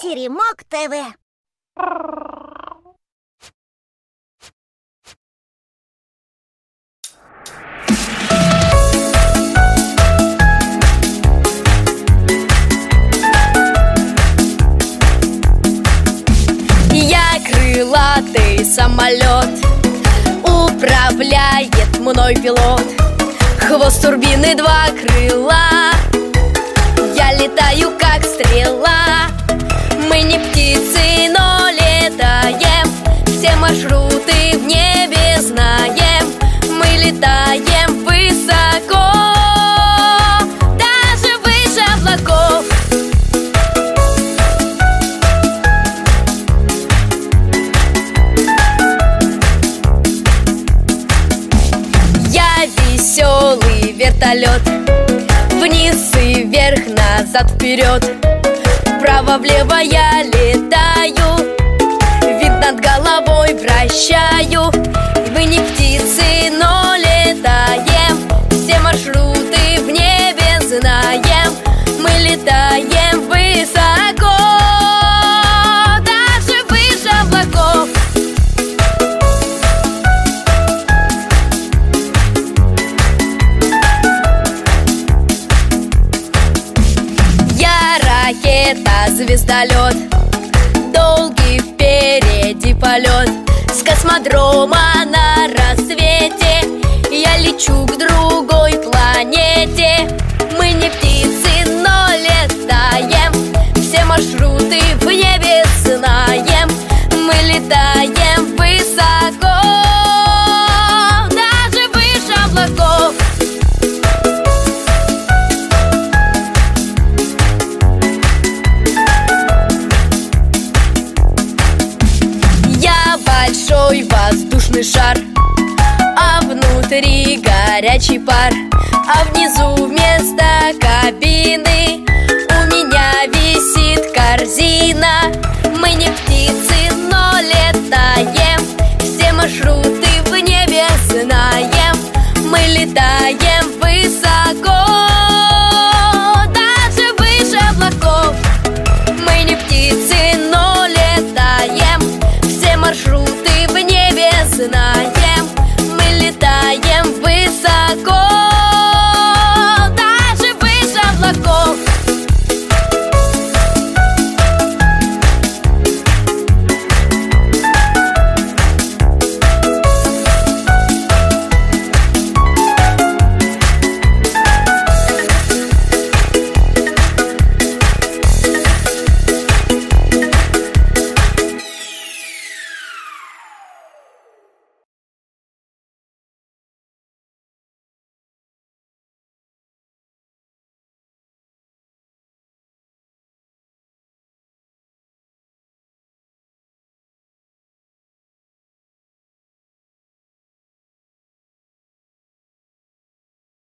Теремок ТВ. Я крылатый самолет Управляет мной пилот Хвост турбины, два крыла Я летаю как стрела Мы не птицы, но летаем. Все маршруты в небе знаем. Мы летаем высоко Даже выше облаков. Я веселый вертолет. Вниз и вверх, назад, вперед Вправо-влево я летаю. Вид над головой вращаю. Мы не птицы, ракета, звездолет. Долгий впереди полет. С космодрома на рассвете. Я лечу к другой планете большой воздушный шар А внутри горячий пар А внизу вместо кабины У меня висит корзина. Мы не птицы, но летаем Все маршруты в небе знаем. Мы летаем